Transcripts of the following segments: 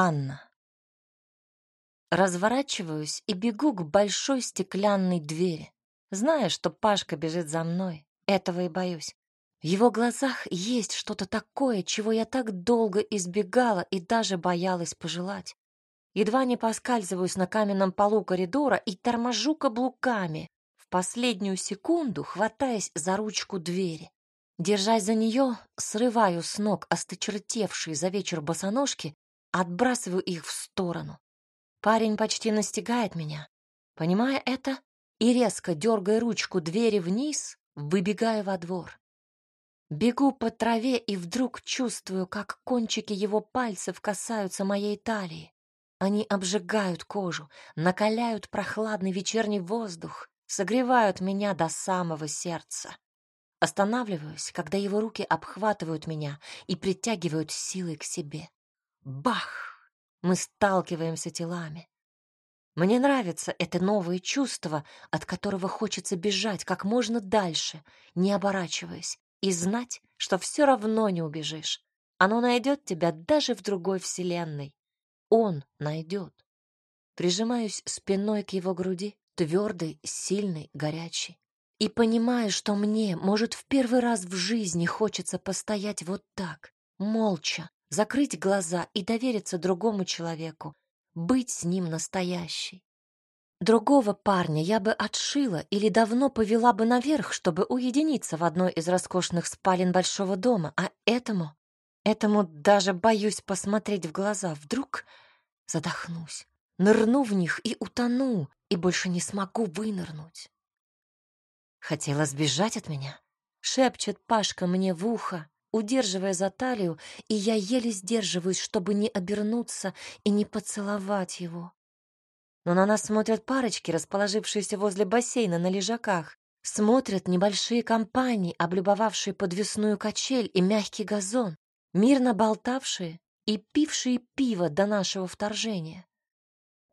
Анна. Разворачиваюсь и бегу к большой стеклянной двери. Зная, что Пашка бежит за мной, этого и боюсь. В его глазах есть что-то такое, чего я так долго избегала и даже боялась пожелать. Едва не поскальзываюсь на каменном полу коридора и торможу каблуками, в последнюю секунду хватаясь за ручку двери. Держась за нее, срываю с ног осточертевшие за вечер босоножки, отбрасываю их в сторону. Парень почти настигает меня. Понимая это, и резко дергая ручку двери вниз, выбегаю во двор. Бегу по траве и вдруг чувствую, как кончики его пальцев касаются моей талии. Они обжигают кожу, накаляют прохладный вечерний воздух, согревают меня до самого сердца. Останавливаюсь, когда его руки обхватывают меня и притягивают силой к себе. Бах! Мы сталкиваемся телами. Мне нравится это новое чувство, от которого хочется бежать как можно дальше, не оборачиваясь, и знать, что все равно не убежишь. Оно найдет тебя даже в другой вселенной. Он найдет. Прижимаюсь спиной к его груди, твердой, сильной, горячей. И понимаю, что мне, может, в первый раз в жизни хочется постоять вот так, молча, закрыть глаза и довериться другому человеку, быть с ним настоящей. Другого парня я бы отшила или давно повела бы наверх, чтобы уединиться в одной из роскошных спален большого дома, а этому, этому даже боюсь посмотреть в глаза. Вдруг задохнусь, нырну в них и утону, и больше не смогу вынырнуть. Хотела сбежать от меня, шепчет Пашка мне в ухо, удерживая за талию, и я еле сдерживаюсь, чтобы не обернуться и не поцеловать его. Но на нас смотрят парочки, расположившиеся возле бассейна на лежаках. Смотрят небольшие компании, облюбовавшие подвесную качель и мягкий газон, мирно болтавшие и пившие пиво до нашего вторжения.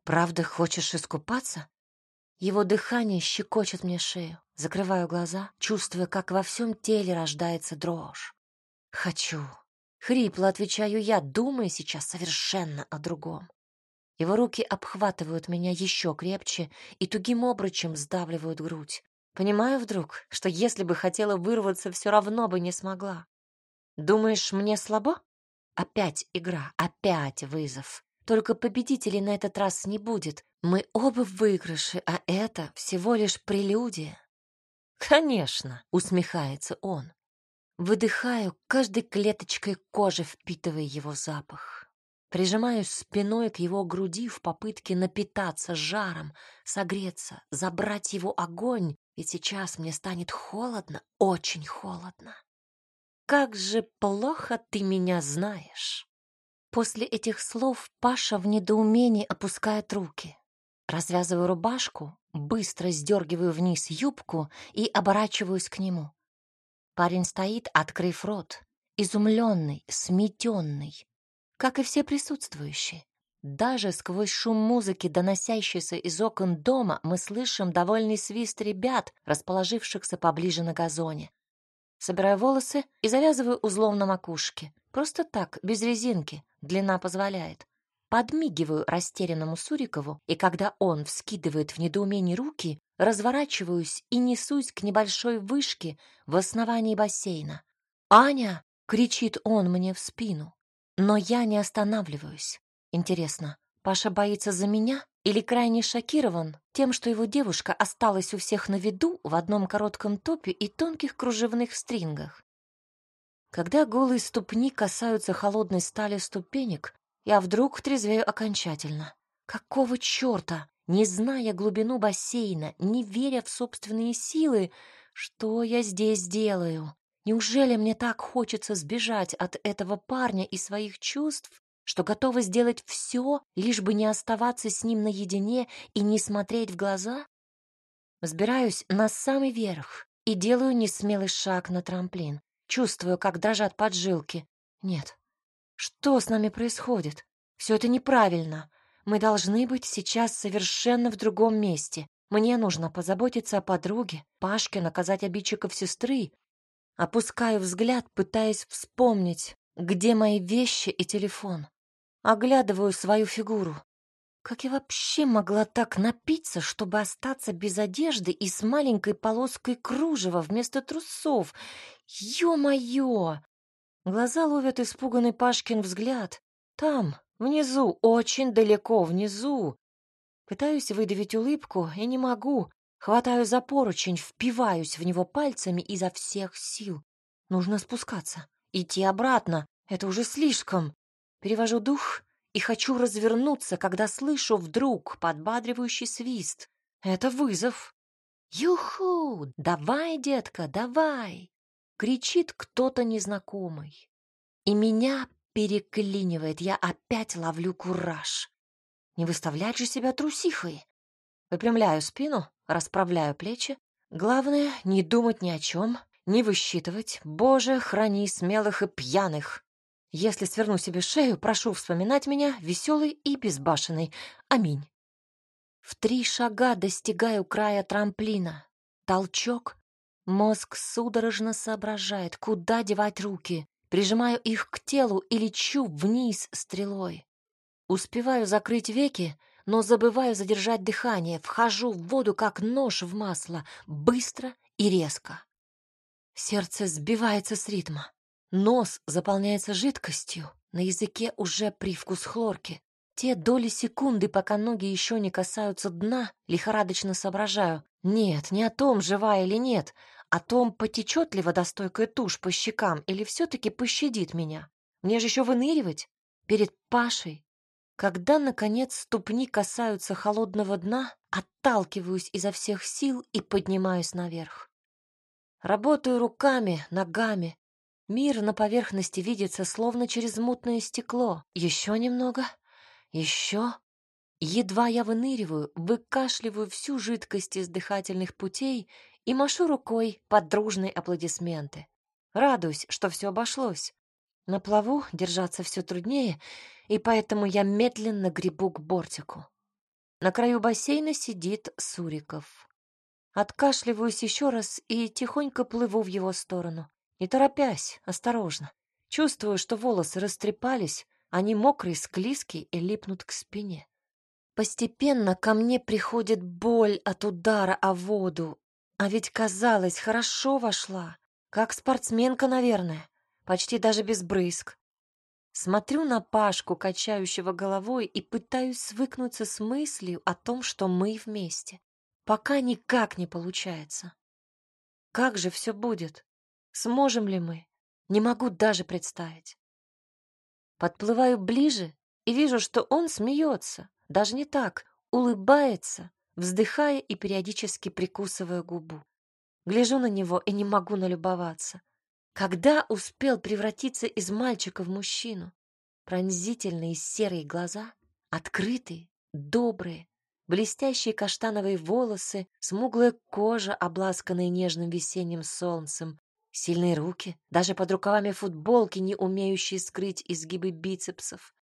Правда, хочешь искупаться? Его дыхание щекочет мне шею. Закрываю глаза, чувствуя, как во всем теле рождается дрожь. Хочу. Хрипло отвечаю я, думая сейчас совершенно о другом. Его руки обхватывают меня еще крепче и тугим обручем сдавливают грудь. Понимаю вдруг, что если бы хотела вырваться, все равно бы не смогла. Думаешь, мне слабо? Опять игра, опять вызов. Только победителей на этот раз не будет. Мы оба в выигрыше, а это всего лишь прелюдия. Конечно, усмехается он. Выдыхаю каждой клеточкой кожи, впитывая его запах. Прижимаюсь спиной к его груди в попытке напитаться жаром, согреться, забрать его огонь, ведь сейчас мне станет холодно, очень холодно. Как же плохо ты меня знаешь. После этих слов Паша в недоумении опускает руки. Развязываю рубашку, быстро сдергиваю вниз юбку и оборачиваюсь к нему. Парень стоит, открыв рот, изумленный, сметенный, как и все присутствующие. Даже сквозь шум музыки, доносящийся из окон дома, мы слышим довольный свист ребят, расположившихся поближе на газоне. Собираю волосы и завязываю узлом на макушке. Просто так, без резинки, длина позволяет. Подмигиваю растерянному Сурикову, и когда он вскидывает в недоумении руки, разворачиваюсь и несусь к небольшой вышке в основании бассейна. «Аня!» — кричит он мне в спину. Но я не останавливаюсь. Интересно, Паша боится за меня или крайне шокирован тем, что его девушка осталась у всех на виду в одном коротком топе и тонких кружевных стрингах? Когда голые ступни касаются холодной стали ступенек, я вдруг трезвею окончательно. Какого черта? Не зная глубину бассейна, не веря в собственные силы, что я здесь делаю? Неужели мне так хочется сбежать от этого парня и своих чувств, что готова сделать все, лишь бы не оставаться с ним наедине и не смотреть в глаза? Взбираюсь на самый верх и делаю несмелый шаг на трамплин. Чувствую, как дрожат поджилки. Нет. Что с нами происходит? Все это неправильно. Мы должны быть сейчас совершенно в другом месте. Мне нужно позаботиться о подруге, Пашке наказать обидчиков сестры. Опускаю взгляд, пытаясь вспомнить, где мои вещи и телефон. Оглядываю свою фигуру. Как я вообще могла так напиться, чтобы остаться без одежды и с маленькой полоской кружева вместо трусов? Ё-моё! Глаза ловят испуганный Пашкин взгляд. Там, внизу, очень далеко внизу. Пытаюсь выдавить улыбку и не могу. Хватаю за поручень, впиваюсь в него пальцами изо всех сил. Нужно спускаться. Идти обратно. Это уже слишком. Перевожу дух и хочу развернуться, когда слышу вдруг подбадривающий свист. Это вызов. «Юху! Давай, детка, давай!» — кричит кто-то незнакомый. И меня переклинивает, я опять ловлю кураж. Не выставлять же себя трусихой. Выпрямляю спину, расправляю плечи. Главное — не думать ни о чем, не высчитывать. Боже, храни смелых и пьяных. Если сверну себе шею, прошу вспоминать меня веселой и безбашенной. Аминь. В три шага достигаю края трамплина. Толчок. Мозг судорожно соображает, куда девать руки. Прижимаю их к телу и лечу вниз стрелой. Успеваю закрыть веки, но забываю задержать дыхание. Вхожу в воду, как нож в масло, быстро и резко. Сердце сбивается с ритма. Нос заполняется жидкостью, на языке уже привкус хлорки. Те доли секунды, пока ноги еще не касаются дна, лихорадочно соображаю. Нет, не о том, жива или нет, о том, потечет ли водостойкая тушь по щекам или все-таки пощадит меня. Мне же еще выныривать перед Пашей. Когда, наконец, ступни касаются холодного дна, отталкиваюсь изо всех сил и поднимаюсь наверх. Работаю руками, ногами, Мир на поверхности видится словно через мутное стекло. Еще немного. Еще. Едва я выныриваю, выкашливаю всю жидкость из дыхательных путей и машу рукой под дружные аплодисменты. Радуюсь, что все обошлось. На плаву держаться все труднее, и поэтому я медленно гребу к бортику. На краю бассейна сидит Суриков. Откашливаюсь еще раз и тихонько плыву в его сторону. Не торопясь, осторожно. Чувствую, что волосы растрепались, они мокрые, склизкие и липнут к спине. Постепенно ко мне приходит боль от удара о воду. А ведь, казалось, хорошо вошла. Как спортсменка, наверное. Почти даже без брызг. Смотрю на Пашку, качающего головой, и пытаюсь свыкнуться с мыслью о том, что мы вместе. Пока никак не получается. Как же все будет? Сможем ли мы? Не могу даже представить. Подплываю ближе и вижу, что он смеется. Даже не так, улыбается, вздыхая и периодически прикусывая губу. Гляжу на него и не могу налюбоваться. Когда успел превратиться из мальчика в мужчину? Пронзительные серые глаза, открытые, добрые, блестящие каштановые волосы, смуглая кожа, обласканная нежным весенним солнцем, Сильные руки, даже под рукавами футболки, не умеющие скрыть изгибы бицепсов.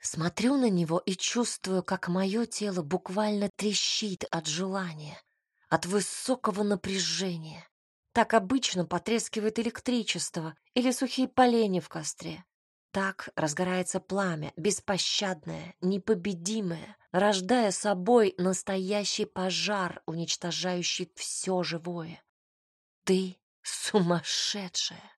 Смотрю на него и чувствую, как мое тело буквально трещит от желания, от высокого напряжения. Так обычно потрескивает электричество или сухие поленья в костре. Так разгорается пламя, беспощадное, непобедимое, рождая собой настоящий пожар, уничтожающий все живое. Ты Сумасшедшая!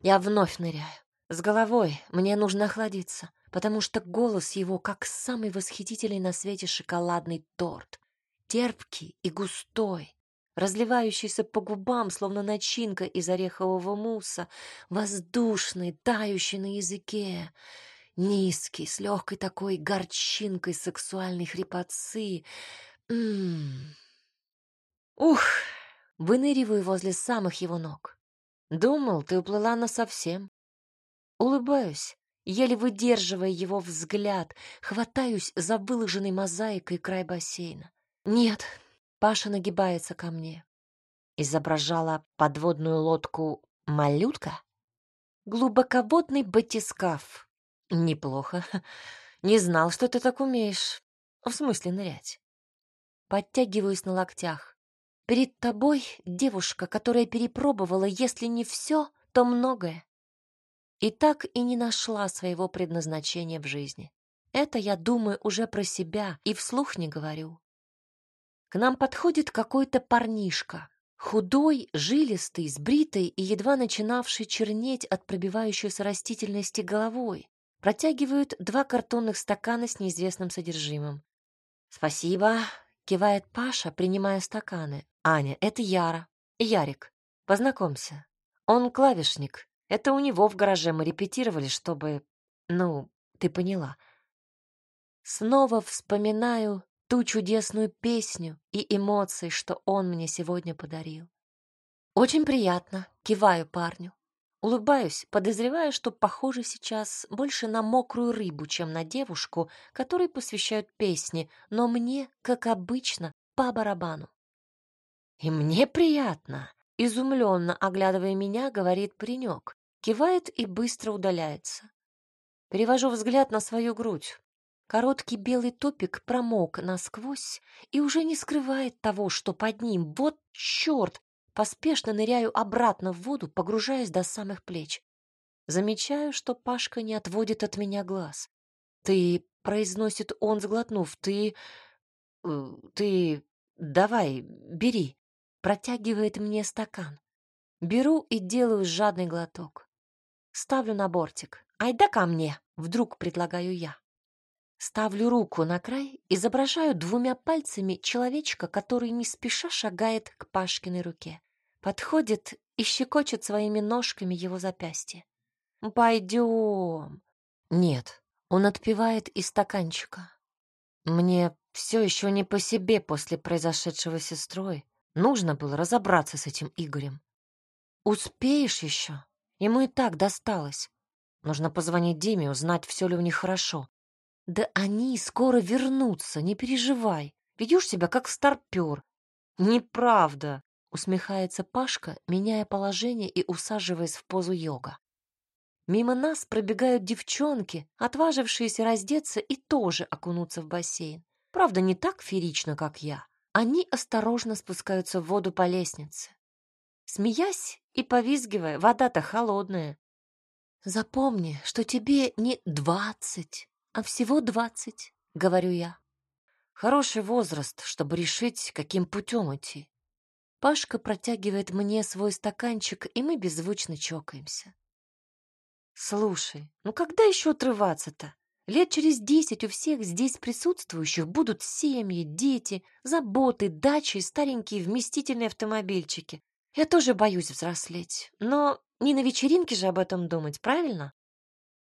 Я вновь ныряю. С головой мне нужно охладиться, потому что голос его как самый восхитительный на свете шоколадный торт. Терпкий и густой, разливающийся по губам, словно начинка из орехового мусса, воздушный, тающий на языке, низкий, с легкой такой горчинкой сексуальной хрипотцы. М-м. Ух! Выныриваю возле самых его ног. Думал, ты уплыла насовсем. Улыбаюсь, еле выдерживая его взгляд, хватаюсь за выложенной мозаикой край бассейна. Нет, Паша нагибается ко мне. Изображала подводную лодку малютка? Глубоководный батискаф. Неплохо. Не знал, что ты так умеешь. В смысле нырять. Подтягиваюсь на локтях. Перед тобой девушка, которая перепробовала, если не все, то многое. И так и не нашла своего предназначения в жизни. Это я думаю уже про себя и вслух не говорю. К нам подходит какой-то парнишка, худой, жилистый, сбритый и едва начинавший чернеть от пробивающейся растительности головой. Протягивают два картонных стакана с неизвестным содержимым. «Спасибо», — кивает Паша, принимая стаканы. «Аня, это Яра. Ярик. Познакомься. Он клавишник. Это у него в гараже мы репетировали, чтобы... Ну, ты поняла». Снова вспоминаю ту чудесную песню и эмоции, что он мне сегодня подарил. Очень приятно, киваю парню. Улыбаюсь, подозревая, что похоже сейчас больше на мокрую рыбу, чем на девушку, которой посвящают песни, но мне, как обычно, по барабану. «И мне приятно», — изумленно оглядывая меня, говорит паренек, кивает и быстро удаляется. Перевожу взгляд на свою грудь. Короткий белый топик промок насквозь и уже не скрывает того, что под ним. Вот черт! Поспешно ныряю обратно в воду, погружаясь до самых плеч. Замечаю, что Пашка не отводит от меня глаз. «Ты...» — произносит он, сглотнув. «Ты... Э, ты... давай, бери». Протягивает мне стакан. Беру и делаю жадный глоток. Ставлю на бортик. «Айда ко мне!» — вдруг предлагаю я. Ставлю руку на край, изображаю двумя пальцами человечка, который не спеша шагает к Пашкиной руке. Подходит и щекочет своими ножками его запястье. «Пойдем!» «Нет», он отпивает из стаканчика. «Мне все еще не по себе после произошедшего с сестрой. Нужно было разобраться с этим Игорем». «Успеешь еще? Ему и так досталось. Нужно позвонить Диме, узнать, все ли у них хорошо. Да они скоро вернутся, не переживай. Ведешь себя как старпер. Неправда, усмехается Пашка, меняя положение и усаживаясь в позу йога. Мимо нас пробегают девчонки, отважившиеся раздеться и тоже окунуться в бассейн. Правда, не так феерично, как я. Они осторожно спускаются в воду по лестнице. Смеясь и повизгивая, вода-то холодная. Запомни, что тебе не двадцать, а всего двадцать, говорю я. Хороший возраст, чтобы решить, каким путем идти. Пашка протягивает мне свой стаканчик, и мы беззвучно чокаемся. Слушай, ну когда еще отрываться-то? Лет через десять у всех здесь присутствующих будут семьи, дети, заботы, дачи и старенькие вместительные автомобильчики. Я тоже боюсь взрослеть, но не на вечеринке же об этом думать, правильно?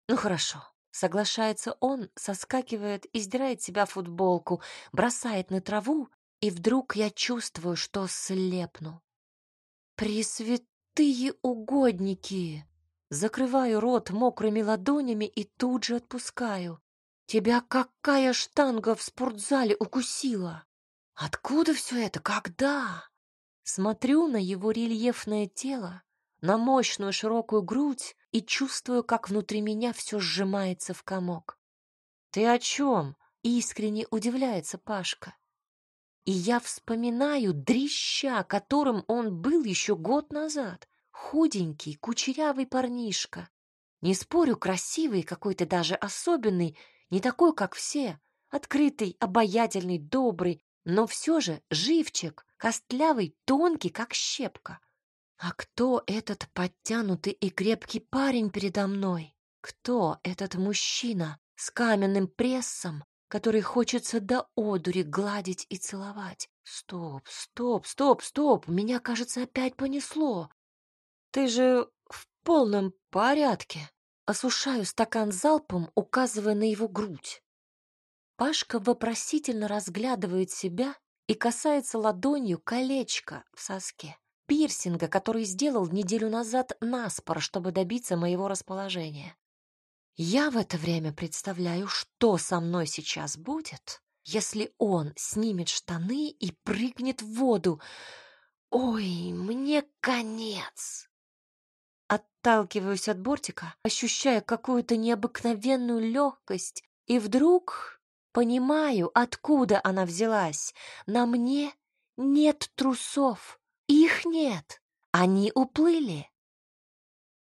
Ну хорошо, Соглашается он, соскакивает, издирает себя футболку, бросает на траву, и вдруг я чувствую, что слепну. Пресвятые угодники! Закрываю рот мокрыми ладонями и тут же отпускаю. Тебя какая штанга в спортзале укусила? Откуда все это? Когда? Смотрю на его рельефное тело, на мощную широкую грудь и чувствую, как внутри меня все сжимается в комок. «Ты о чем?» — искренне удивляется Пашка. И я вспоминаю дрища, которым он был еще год назад. Худенький, кучерявый парнишка. Не спорю, красивый, какой-то даже особенный, не такой, как все. Открытый, обаятельный, добрый, но все же живчик, костлявый, тонкий, как щепка. А кто этот подтянутый и крепкий парень передо мной? Кто этот мужчина с каменным прессом, который хочется до одури гладить и целовать? Стоп, стоп, стоп, стоп, меня, кажется, опять понесло. Ты же в полном порядке. Осушаю стакан залпом, указывая на его грудь. Пашка вопросительно разглядывает себя и касается ладонью колечка в соске пирсинга, который сделал неделю назад наспор, чтобы добиться моего расположения. Я в это время представляю, что со мной сейчас будет, если он снимет штаны и прыгнет в воду. Ой, мне конец. Отталкиваюсь от бортика, ощущая какую-то необыкновенную легкость, и вдруг понимаю, откуда она взялась. На мне нет трусов. Их нет. Они уплыли.